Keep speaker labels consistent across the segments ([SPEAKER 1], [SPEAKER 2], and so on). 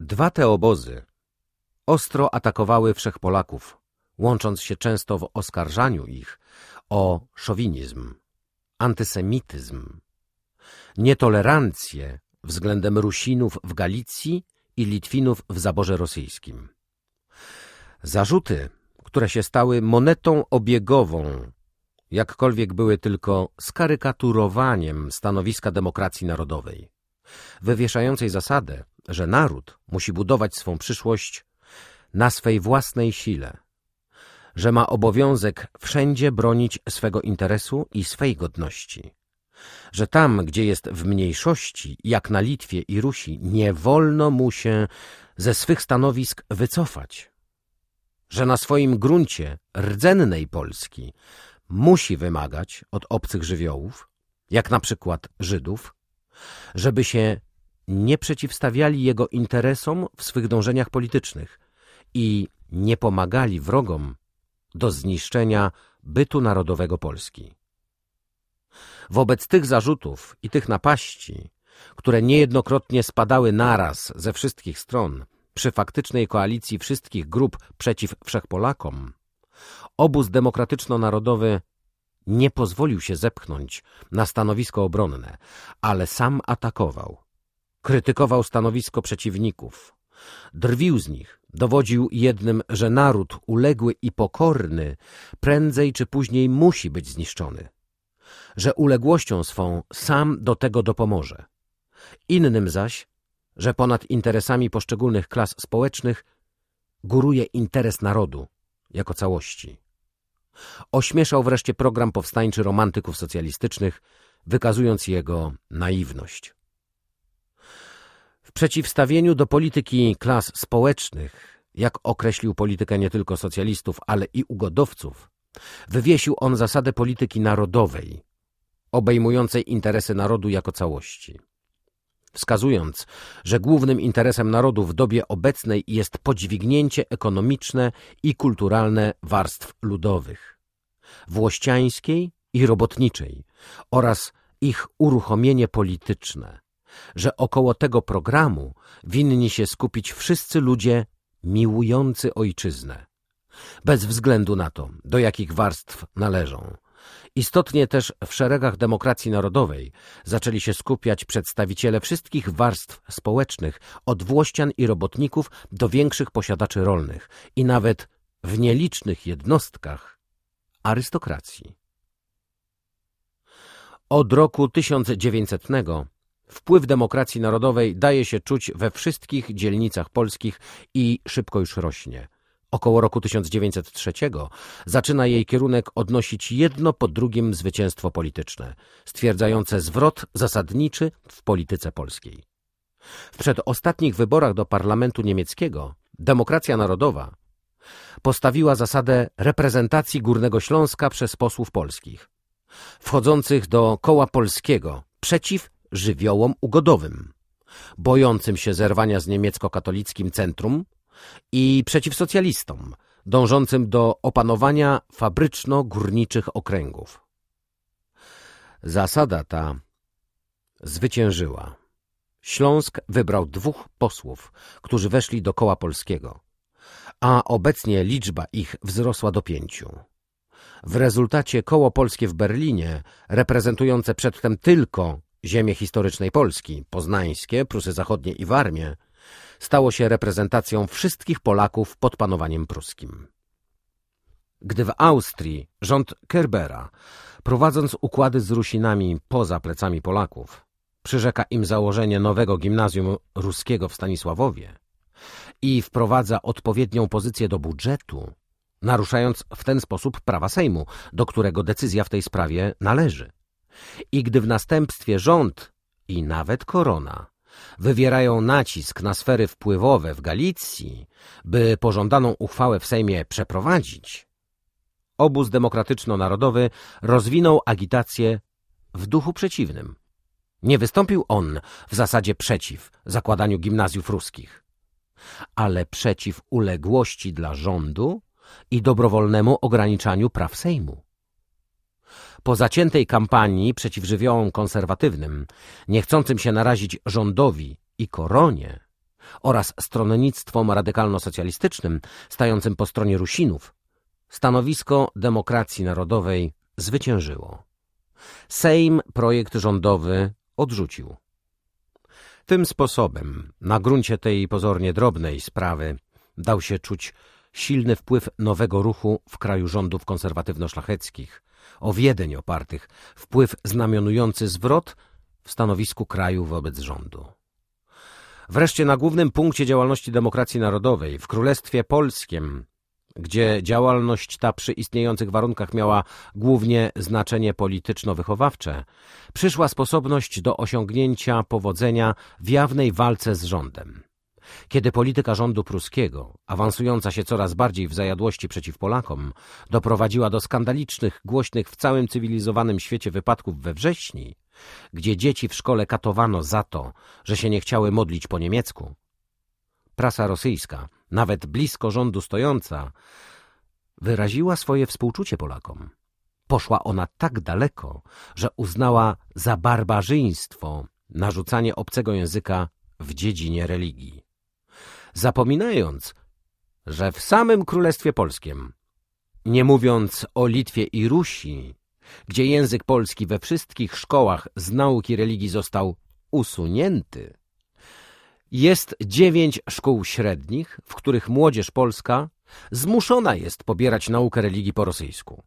[SPEAKER 1] Dwa te obozy ostro atakowały Wszechpolaków, łącząc się często w oskarżaniu ich o szowinizm, antysemityzm, nietolerancję względem Rusinów w Galicji i Litwinów w zaborze rosyjskim. Zarzuty, które się stały monetą obiegową, jakkolwiek były tylko skarykaturowaniem stanowiska demokracji narodowej, wywieszającej zasadę, że naród musi budować swą przyszłość na swej własnej sile, że ma obowiązek wszędzie bronić swego interesu i swej godności, że tam, gdzie jest w mniejszości, jak na Litwie i Rusi, nie wolno mu się ze swych stanowisk wycofać, że na swoim gruncie rdzennej Polski musi wymagać od obcych żywiołów, jak na przykład Żydów, żeby się nie przeciwstawiali jego interesom w swych dążeniach politycznych i nie pomagali wrogom do zniszczenia bytu narodowego Polski. Wobec tych zarzutów i tych napaści, które niejednokrotnie spadały naraz ze wszystkich stron przy faktycznej koalicji wszystkich grup przeciw Wszechpolakom, obóz demokratyczno-narodowy nie pozwolił się zepchnąć na stanowisko obronne, ale sam atakował. Krytykował stanowisko przeciwników. Drwił z nich, dowodził jednym, że naród uległy i pokorny prędzej czy później musi być zniszczony, że uległością swą sam do tego dopomoże. Innym zaś, że ponad interesami poszczególnych klas społecznych góruje interes narodu jako całości. Ośmieszał wreszcie program powstańczy romantyków socjalistycznych, wykazując jego naiwność. W przeciwstawieniu do polityki klas społecznych, jak określił politykę nie tylko socjalistów, ale i ugodowców, wywiesił on zasadę polityki narodowej, obejmującej interesy narodu jako całości. Wskazując, że głównym interesem narodu w dobie obecnej jest podźwignięcie ekonomiczne i kulturalne warstw ludowych, włościańskiej i robotniczej oraz ich uruchomienie polityczne, że około tego programu winni się skupić wszyscy ludzie miłujący ojczyznę, bez względu na to, do jakich warstw należą. Istotnie też w szeregach demokracji narodowej zaczęli się skupiać przedstawiciele wszystkich warstw społecznych, od włościan i robotników do większych posiadaczy rolnych i nawet w nielicznych jednostkach arystokracji. Od roku 1900 Wpływ demokracji narodowej daje się czuć we wszystkich dzielnicach polskich i szybko już rośnie. Około roku 1903 zaczyna jej kierunek odnosić jedno po drugim zwycięstwo polityczne, stwierdzające zwrot zasadniczy w polityce polskiej. W przedostatnich wyborach do parlamentu niemieckiego demokracja narodowa postawiła zasadę reprezentacji Górnego Śląska przez posłów polskich, wchodzących do koła polskiego przeciw żywiołom ugodowym, bojącym się zerwania z niemiecko-katolickim centrum i przeciw socjalistom, dążącym do opanowania fabryczno-górniczych okręgów. Zasada ta zwyciężyła. Śląsk wybrał dwóch posłów, którzy weszli do koła polskiego, a obecnie liczba ich wzrosła do pięciu. W rezultacie koło polskie w Berlinie, reprezentujące przedtem tylko ziemię historycznej Polski, poznańskie, Prusy Zachodnie i Warmię, stało się reprezentacją wszystkich Polaków pod panowaniem pruskim. Gdy w Austrii rząd Kerbera, prowadząc układy z Rusinami poza plecami Polaków, przyrzeka im założenie nowego gimnazjum ruskiego w Stanisławowie i wprowadza odpowiednią pozycję do budżetu, naruszając w ten sposób prawa Sejmu, do którego decyzja w tej sprawie należy. I gdy w następstwie rząd i nawet korona wywierają nacisk na sfery wpływowe w Galicji, by pożądaną uchwałę w Sejmie przeprowadzić, obóz demokratyczno-narodowy rozwinął agitację w duchu przeciwnym. Nie wystąpił on w zasadzie przeciw zakładaniu gimnazjów ruskich, ale przeciw uległości dla rządu i dobrowolnemu ograniczaniu praw Sejmu. Po zaciętej kampanii przeciw żywiołom konserwatywnym, niechcącym się narazić rządowi i koronie, oraz stronnictwom radykalno-socjalistycznym stającym po stronie Rusinów, stanowisko demokracji narodowej zwyciężyło. Sejm projekt rządowy odrzucił. Tym sposobem, na gruncie tej pozornie drobnej sprawy, dał się czuć silny wpływ nowego ruchu w kraju rządów konserwatywno-szlacheckich, o Wiedeń opartych, wpływ znamionujący zwrot w stanowisku kraju wobec rządu. Wreszcie na głównym punkcie działalności demokracji narodowej, w Królestwie Polskim, gdzie działalność ta przy istniejących warunkach miała głównie znaczenie polityczno-wychowawcze, przyszła sposobność do osiągnięcia powodzenia w jawnej walce z rządem. Kiedy polityka rządu pruskiego, awansująca się coraz bardziej w zajadłości przeciw Polakom, doprowadziła do skandalicznych, głośnych w całym cywilizowanym świecie wypadków we wrześni, gdzie dzieci w szkole katowano za to, że się nie chciały modlić po niemiecku, prasa rosyjska, nawet blisko rządu stojąca, wyraziła swoje współczucie Polakom. Poszła ona tak daleko, że uznała za barbarzyństwo narzucanie obcego języka w dziedzinie religii zapominając, że w samym Królestwie Polskim, nie mówiąc o Litwie i Rusi, gdzie język polski we wszystkich szkołach z nauki religii został usunięty, jest dziewięć szkół średnich, w których młodzież polska zmuszona jest pobierać naukę religii po rosyjsku.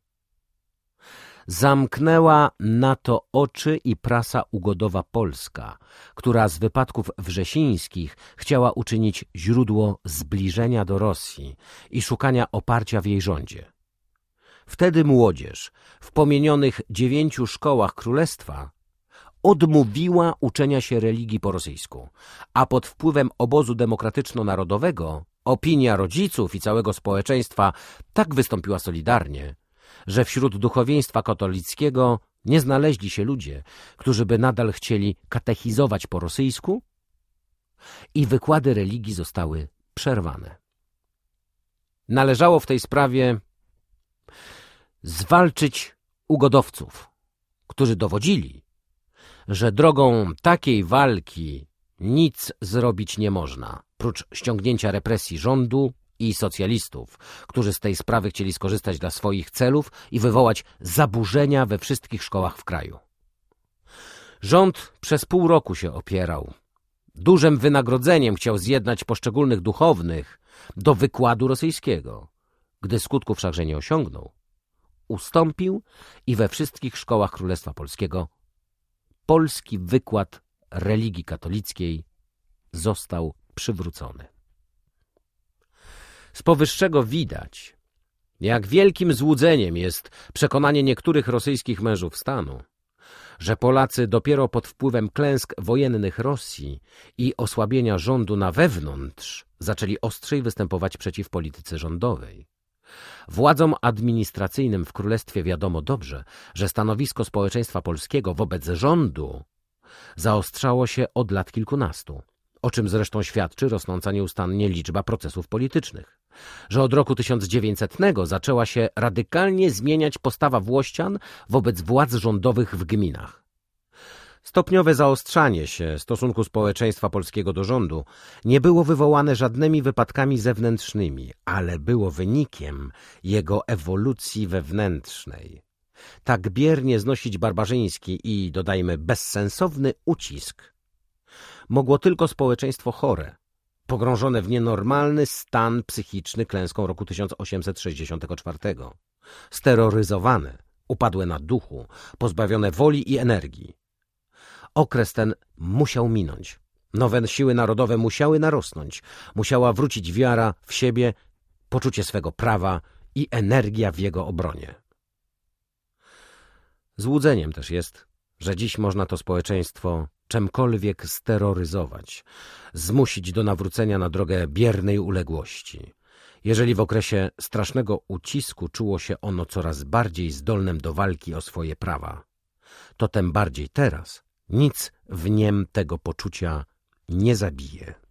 [SPEAKER 1] Zamknęła na to oczy i prasa ugodowa polska, która z wypadków wrzesińskich chciała uczynić źródło zbliżenia do Rosji i szukania oparcia w jej rządzie. Wtedy młodzież w pomienionych dziewięciu szkołach królestwa odmówiła uczenia się religii po rosyjsku, a pod wpływem obozu demokratyczno-narodowego opinia rodziców i całego społeczeństwa tak wystąpiła solidarnie, że wśród duchowieństwa katolickiego nie znaleźli się ludzie, którzy by nadal chcieli katechizować po rosyjsku i wykłady religii zostały przerwane. Należało w tej sprawie zwalczyć ugodowców, którzy dowodzili, że drogą takiej walki nic zrobić nie można, prócz ściągnięcia represji rządu i socjalistów, którzy z tej sprawy chcieli skorzystać dla swoich celów i wywołać zaburzenia we wszystkich szkołach w kraju. Rząd przez pół roku się opierał. Dużym wynagrodzeniem chciał zjednać poszczególnych duchownych do wykładu rosyjskiego. Gdy skutków wszakże nie osiągnął, ustąpił i we wszystkich szkołach Królestwa Polskiego polski wykład religii katolickiej został przywrócony. Z powyższego widać, jak wielkim złudzeniem jest przekonanie niektórych rosyjskich mężów stanu, że Polacy dopiero pod wpływem klęsk wojennych Rosji i osłabienia rządu na wewnątrz zaczęli ostrzej występować przeciw polityce rządowej. Władzom administracyjnym w Królestwie wiadomo dobrze, że stanowisko społeczeństwa polskiego wobec rządu zaostrzało się od lat kilkunastu, o czym zresztą świadczy rosnąca nieustannie liczba procesów politycznych że od roku 1900 zaczęła się radykalnie zmieniać postawa Włościan wobec władz rządowych w gminach. Stopniowe zaostrzanie się stosunku społeczeństwa polskiego do rządu nie było wywołane żadnymi wypadkami zewnętrznymi, ale było wynikiem jego ewolucji wewnętrznej. Tak biernie znosić barbarzyński i, dodajmy, bezsensowny ucisk mogło tylko społeczeństwo chore, pogrążone w nienormalny stan psychiczny klęską roku 1864. Steroryzowane, upadłe na duchu, pozbawione woli i energii. Okres ten musiał minąć. Nowe siły narodowe musiały narosnąć. Musiała wrócić wiara w siebie, poczucie swego prawa i energia w jego obronie. Złudzeniem też jest, że dziś można to społeczeństwo czemkolwiek steroryzować, zmusić do nawrócenia na drogę biernej uległości. Jeżeli w okresie strasznego ucisku czuło się ono coraz bardziej zdolnym do walki o swoje prawa, to tem bardziej teraz nic w niem tego poczucia nie zabije.